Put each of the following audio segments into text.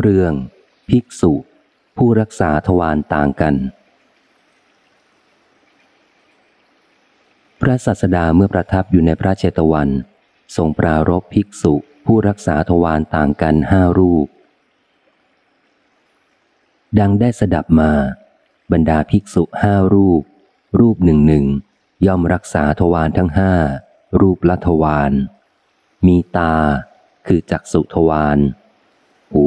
เรื่อง ภิกษุ ผู้รักษาทวารต่างกัน พระสัสดาเมื่อประทับอยู่ในพระเจตวันทรงปรารบภิกษุ ผู้รักษาทวารต่างกันห้ารูป ดังได้สดับมา บรรดาภิกษุห้ารูป รูปหนึ่งหนึ่งย่อมรักษาทวารทั้งห้ารูปละทวารมีตา คือจักสุทวาร หู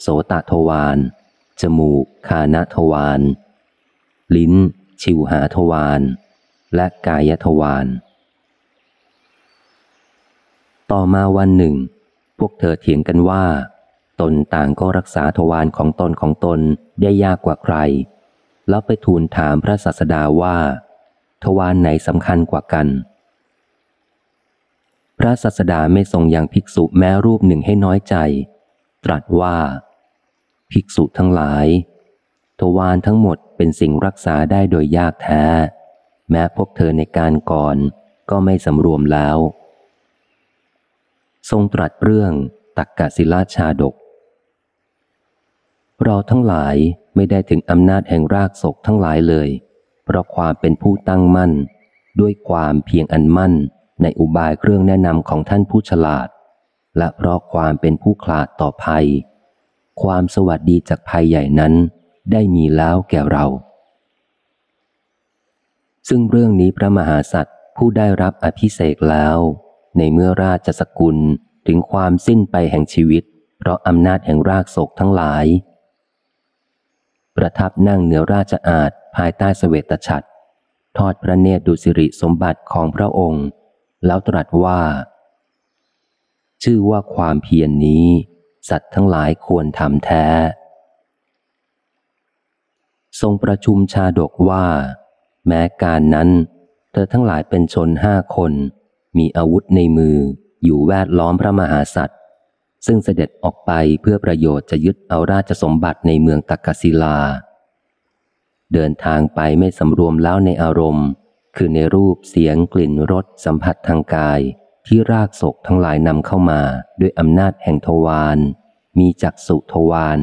โสตทวารจมูก คานทวารลิ้น ชิวหาทวารและกายทวารต่อมาวันหนึ่ง พวกเธอเถียงกันว่า ตนต่างก็รักษาทวารของตนของตนได้ยากกว่าใคร แล้วไปทูลถามพระศาสดาว่า ทวารไหนสำคัญกว่ากัน พระศาสดาไม่ทรงยังภิกษุแม้รูปหนึ่งให้น้อยใจ ตรัสว่า ภิกษุทั้งหลายทวารทั้งหมดเป็นสิ่งรักษาได้โดยยากแท้ แม้พวกเธอในการก่อนก็ไม่สำรวมแล้ว ทรงตรัสเรื่องตักกะศิลาชาดก เราทั้งหลายไม่ได้ถึงอำนาจแห่งรากศกทั้งหลายเลย เพราะความเป็นผู้ตั้งมั่น ด้วยความเพียงอันมั่นในอุบายเครื่องแนะนำของท่านผู้ฉลาด และเพราะความเป็นผู้ขลาดต่อภัย ความสวัสดีจากภัยใหญ่นั้นได้มีแล้วแก่เรา ซึ่งเรื่องนี้พระมหาสัตว์ผู้ได้รับอภิเศกแล้ว ในเมื่อราชสกุลถึงความสิ้นไปแห่งชีวิต เพราะอำนาจแห่งรากโศกทั้งหลาย ประทับนั่งเหนือราชอาณภายใต้สเสวตฉัตรทอดพระเนตรดูสิริสมบัติของพระองค์ แล้วตรัสว่า ชื่อว่าความเพียรนนี้ สัตว์ทั้งหลายควรทำแท้ ทรงประชุมชาดกว่า แม้การนั้น เธอทั้งหลายเป็นชนห้าคน มีอาวุธในมืออยู่แวดล้อมพระมหาสัตว์ซึ่งเสด็จออกไปเพื่อประโยชน์จะยึดเอาราชสมบัติในเมืองตักกศิลา เดินทางไปไม่สำรวมแล้วในอารมณ์ คือในรูปเสียงกลิ่นรสสัมผัสทางกาย ที่รากศกทั้งหลายนำเข้ามาด้วยอำนาจแห่งทวารมีจักสุทวาร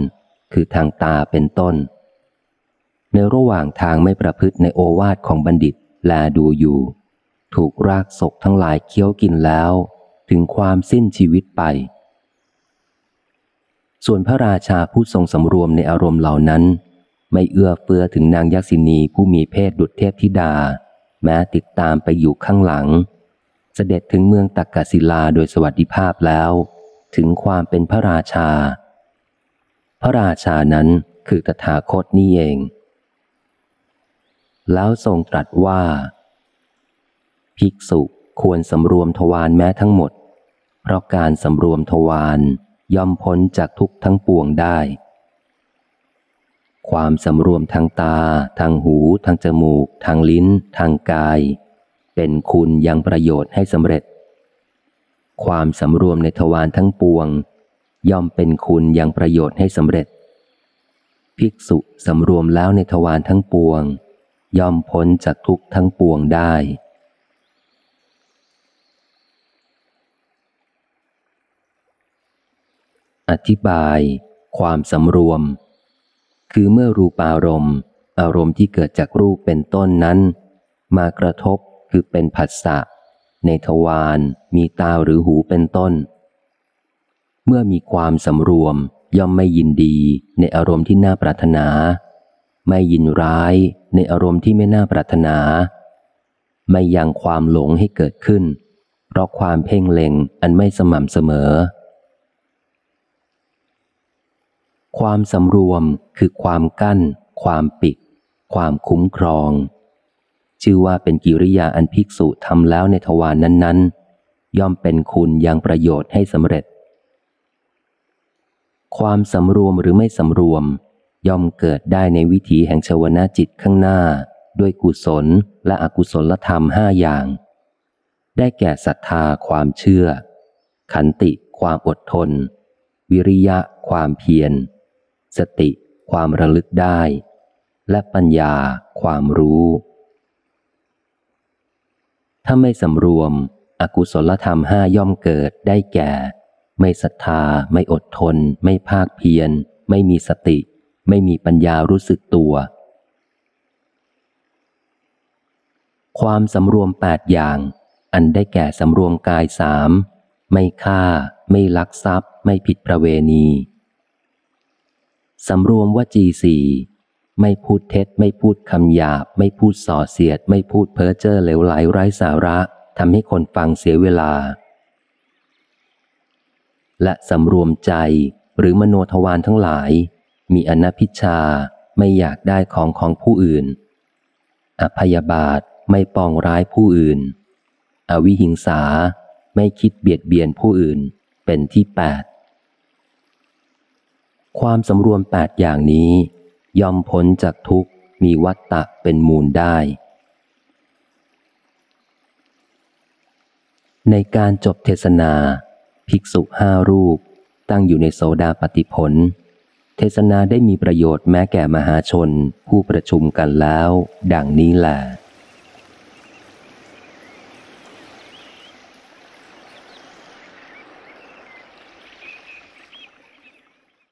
คือทางตาเป็นต้น ในระหว่างทางไม่ประพฤติในโอวาทของบัณฑิตแลดูอยู่ ถูกรากศกทั้งหลายเคี้ยวกินแล้ว ถึงความสิ้นชีวิตไป ส่วนพระราชาผู้ทรงสำรวมในอารมณ์เหล่านั้น ไม่เอื้อเฟื้อถึงนางยักษินีผู้มีเพศดุจเทพธิดา แม้ติดตามไปอยู่ข้างหลัง เสด็จถึงเมืองตักกศิลาโดยสวัสดิภาพแล้ว ถึงความเป็นพระราชา พระราชานั้นคือตถาคตนี่เอง แล้วทรงตรัสว่า ภิกษุควรสำรวมทวารแม้ทั้งหมด เพราะการสำรวมทวารย่อมพ้นจากทุกทั้งปวงได้ ความสำรวมทางตา ทางหู ทางจมูก ทางลิ้น ทางกาย เป็นคุณยังประโยชน์ให้สำเร็จ ความสำรวมในทวารทั้งปวง ย่อมเป็นคุณยังประโยชน์ให้สำเร็จ ภิกษุสำรวมแล้วในทวารทั้งปวง ย่อมพ้นจากทุกทั้งปวงได้ อธิบาย ความสำรวม คือเมื่อรูปารมณ์ อารมณ์ที่เกิดจากรูปเป็นต้นนั้นมากระทบ คือเป็นผัสสะ ในทวารมีตาหรือหูเป็นต้น เมื่อมีความสำรวมย่อมไม่ยินดีในอารมณ์ที่น่าปรารถนา ไม่ยินร้ายในอารมณ์ที่ไม่น่าปรารถนา ไม่ยังความหลงให้เกิดขึ้น เพราะความเพ่งเล็งอันไม่สม่ำเสมอ ความสำรวมคือความกั้น ความปิด ความคุ้มครอง ชื่อว่าเป็นกิริยาอันภิกษุทำแล้วในทวารนนั้น ๆ ย่อมเป็นคุณยังประโยชน์ให้สำเร็จ ความสำรวมหรือไม่สำรวม ย่อมเกิดได้ในวิถีแห่งชวนาจิตข้างหน้า ด้วยกุศลและอกุศลธรรมห้าอย่าง ได้แก่ศรัทธาความเชื่อ ขันติความอดทน วิริยะ ความเพียร สติ ความระลึกได้ และปัญญา ความรู้ ถ้าไม่สำรวม อกุศลธรรมห้าย่อมเกิดได้แก่ ไม่ศรัทธา ไม่อดทน ไม่ภาคเพียร ไม่มีสติ ไม่มีปัญญารู้สึกตัว ความสำรวมแปดอย่าง อันได้แก่สำรวมกายสามไม่ฆ่า ไม่ลักทรัพย์ ไม่ผิดประเวณีสำรวมวจีสี่ ไม่พูดเท็จ ไม่พูดคำหยาบ ไม่พูดส่อเสียด ไม่พูดเพ้อเจ้อเหลวไหลไร้สาระทำให้คนฟังเสียเวลา และสำรวมใจหรือมโนทวารทั้งหลาย มีอนัพิชาไม่อยากได้ของของผู้อื่น อภยาบาทไม่ปองร้ายผู้อื่น อวิหิงสาไม่คิดเบียดเบียนผู้อื่น เป็นที่แปดความสำรวมแปดอย่างนี้ ยอมพ้นจากทุกข์มีวัตตะเป็นมูลได้ ในการจบเทศนา ภิกษุห้ารูป ตั้งอยู่ในโสดาปฏิผล เทศนาได้มีประโยชน์แม้แก่มหาชนผู้ประชุมกันแล้ว ดังนี้แหละ